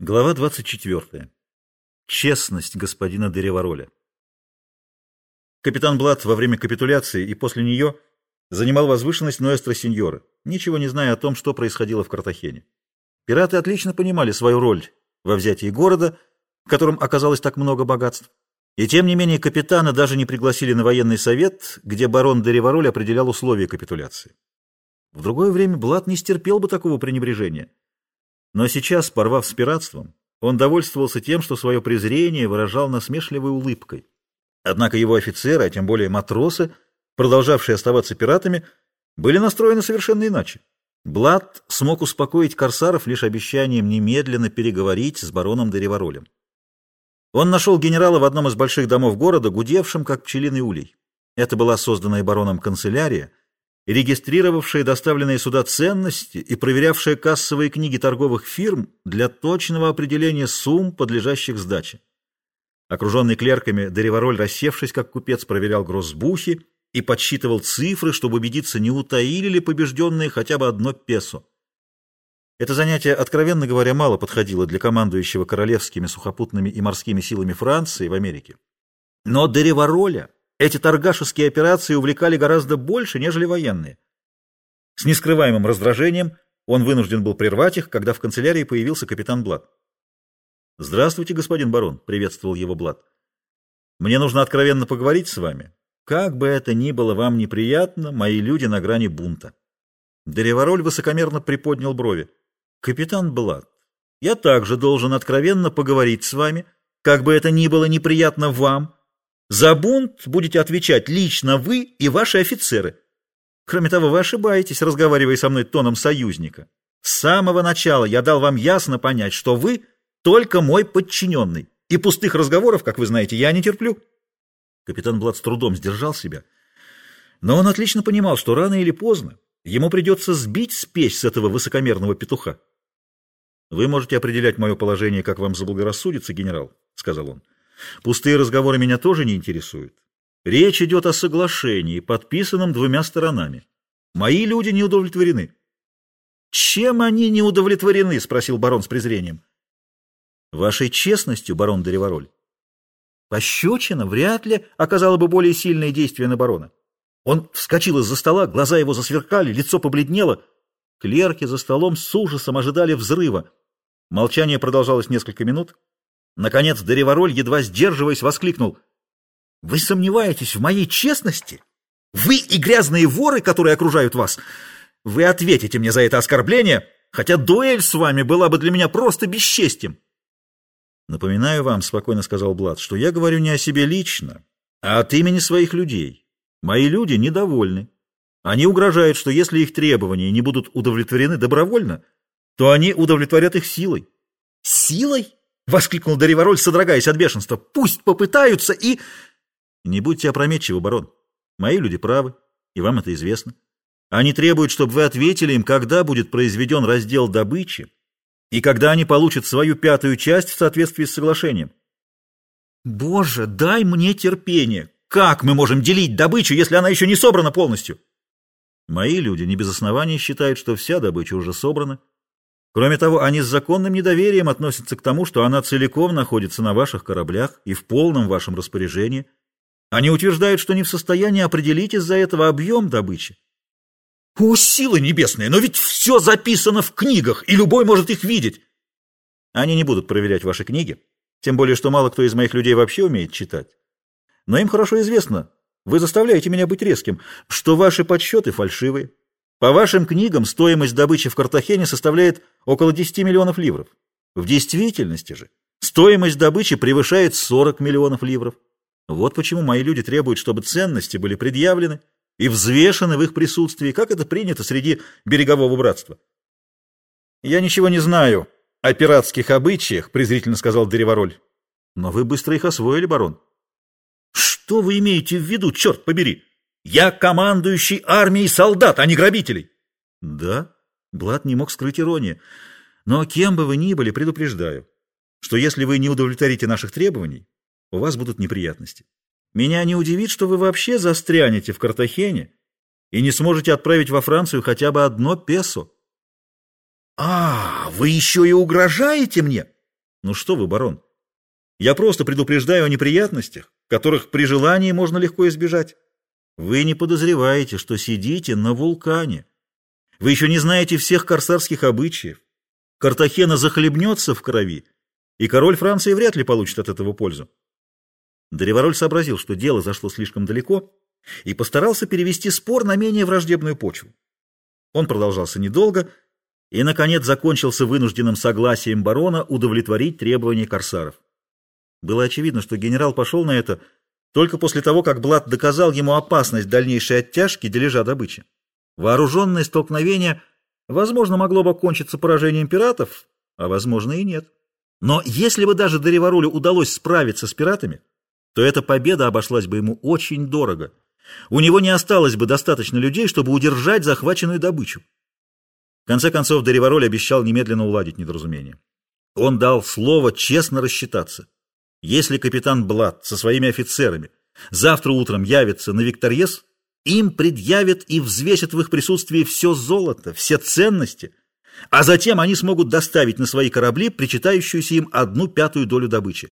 Глава 24. Честность господина Деревороля. Капитан Блад во время капитуляции и после нее занимал возвышенность Ноэстро Синьора, ничего не зная о том, что происходило в Картахене. Пираты отлично понимали свою роль во взятии города, в котором оказалось так много богатств. И тем не менее капитана даже не пригласили на военный совет, где барон Деревароль определял условия капитуляции. В другое время Блад не стерпел бы такого пренебрежения. Но сейчас, порвав с пиратством, он довольствовался тем, что свое презрение выражал насмешливой улыбкой. Однако его офицеры, а тем более матросы, продолжавшие оставаться пиратами, были настроены совершенно иначе. Блад смог успокоить корсаров лишь обещанием немедленно переговорить с бароном Дереваролем. Он нашел генерала в одном из больших домов города, гудевшим, как пчелиный улей. Это была созданная бароном канцелярия — регистрировавшая доставленные сюда ценности и проверявшая кассовые книги торговых фирм для точного определения сумм, подлежащих сдаче. Окруженный клерками, Деревароль, рассевшись как купец, проверял гроссбухи и подсчитывал цифры, чтобы убедиться, не утаили ли побежденные хотя бы одно песо. Это занятие, откровенно говоря, мало подходило для командующего королевскими сухопутными и морскими силами Франции в Америке. Но Деревароля эти торгашеские операции увлекали гораздо больше, нежели военные. С нескрываемым раздражением он вынужден был прервать их, когда в канцелярии появился капитан Блад. «Здравствуйте, господин барон», — приветствовал его Блад. «Мне нужно откровенно поговорить с вами. Как бы это ни было вам неприятно, мои люди на грани бунта». Деревароль высокомерно приподнял брови. «Капитан Блад, я также должен откровенно поговорить с вами, как бы это ни было неприятно вам, за бунт будете отвечать лично вы и ваши офицеры. Кроме того, вы ошибаетесь, разговаривая со мной тоном союзника. С самого начала я дал вам ясно понять, что вы только мой подчиненный, и пустых разговоров, как вы знаете, я не терплю. Капитан Блад с трудом сдержал себя, но он отлично понимал, что рано или поздно ему придется сбить спесь с этого высокомерного петуха. «Вы можете определять мое положение, как вам заблагорассудится, генерал», — сказал он. Пустые разговоры меня тоже не интересуют. Речь идет о соглашении, подписанном двумя сторонами. Мои люди не удовлетворены. Чем они не удовлетворены? спросил барон с презрением. Вашей честностью, барон Деревароль. Пощечина вряд ли оказала бы более сильное действие на барона. Он вскочил из-за стола, глаза его засверкали, лицо побледнело. Клерки за столом с ужасом ожидали взрыва. Молчание продолжалось несколько минут. Наконец Деревароль, едва сдерживаясь, воскликнул. «Вы сомневаетесь в моей честности? Вы и грязные воры, которые окружают вас! Вы ответите мне за это оскорбление, хотя дуэль с вами была бы для меня просто бесчестием!» «Напоминаю вам, — спокойно сказал Блад, — что я говорю не о себе лично, а от имени своих людей. Мои люди недовольны. Они угрожают, что если их требования не будут удовлетворены добровольно, то они удовлетворят их силой». «Силой?» — воскликнул Даривороль, содрогаясь от бешенства. «Пусть попытаются и...» «Не будьте опрометчивы, барон. Мои люди правы, и вам это известно. Они требуют, чтобы вы ответили им, когда будет произведен раздел добычи и когда они получат свою пятую часть в соответствии с соглашением». «Боже, дай мне терпение! Как мы можем делить добычу, если она еще не собрана полностью?» «Мои люди не без основания считают, что вся добыча уже собрана». Кроме того, они с законным недоверием относятся к тому, что она целиком находится на ваших кораблях и в полном вашем распоряжении. Они утверждают, что не в состоянии определить из-за этого объем добычи. О, силы небесные, но ведь все записано в книгах, и любой может их видеть. Они не будут проверять ваши книги, тем более, что мало кто из моих людей вообще умеет читать. Но им хорошо известно, вы заставляете меня быть резким, что ваши подсчеты фальшивые. По вашим книгам стоимость добычи в Картахене составляет около 10 миллионов ливров. В действительности же стоимость добычи превышает 40 миллионов ливров. Вот почему мои люди требуют, чтобы ценности были предъявлены и взвешены в их присутствии, как это принято среди берегового братства. «Я ничего не знаю о пиратских обычаях», — презрительно сказал Деревароль. «Но вы быстро их освоили, барон». «Что вы имеете в виду, черт побери?» Я командующий армией солдат, а не грабителей. Да, Блад не мог скрыть иронии. Но кем бы вы ни были, предупреждаю, что если вы не удовлетворите наших требований, у вас будут неприятности. Меня не удивит, что вы вообще застрянете в Картахене и не сможете отправить во Францию хотя бы одно песо. А, вы еще и угрожаете мне? Ну что вы, барон? Я просто предупреждаю о неприятностях, которых при желании можно легко избежать. Вы не подозреваете, что сидите на вулкане. Вы еще не знаете всех корсарских обычаев. Картахена захлебнется в крови, и король Франции вряд ли получит от этого пользу. Древороль сообразил, что дело зашло слишком далеко, и постарался перевести спор на менее враждебную почву. Он продолжался недолго и, наконец, закончился вынужденным согласием барона удовлетворить требования корсаров. Было очевидно, что генерал пошел на это только после того, как Блад доказал ему опасность дальнейшей оттяжки дележа добычи. Вооруженное столкновение, возможно, могло бы кончиться поражением пиратов, а возможно и нет. Но если бы даже Дереварулю удалось справиться с пиратами, то эта победа обошлась бы ему очень дорого. У него не осталось бы достаточно людей, чтобы удержать захваченную добычу. В конце концов, Деревароль обещал немедленно уладить недоразумение. Он дал слово честно рассчитаться. Если капитан Блад со своими офицерами завтра утром явится на Викторьес, им предъявят и взвесят в их присутствии все золото, все ценности, а затем они смогут доставить на свои корабли причитающуюся им одну пятую долю добычи.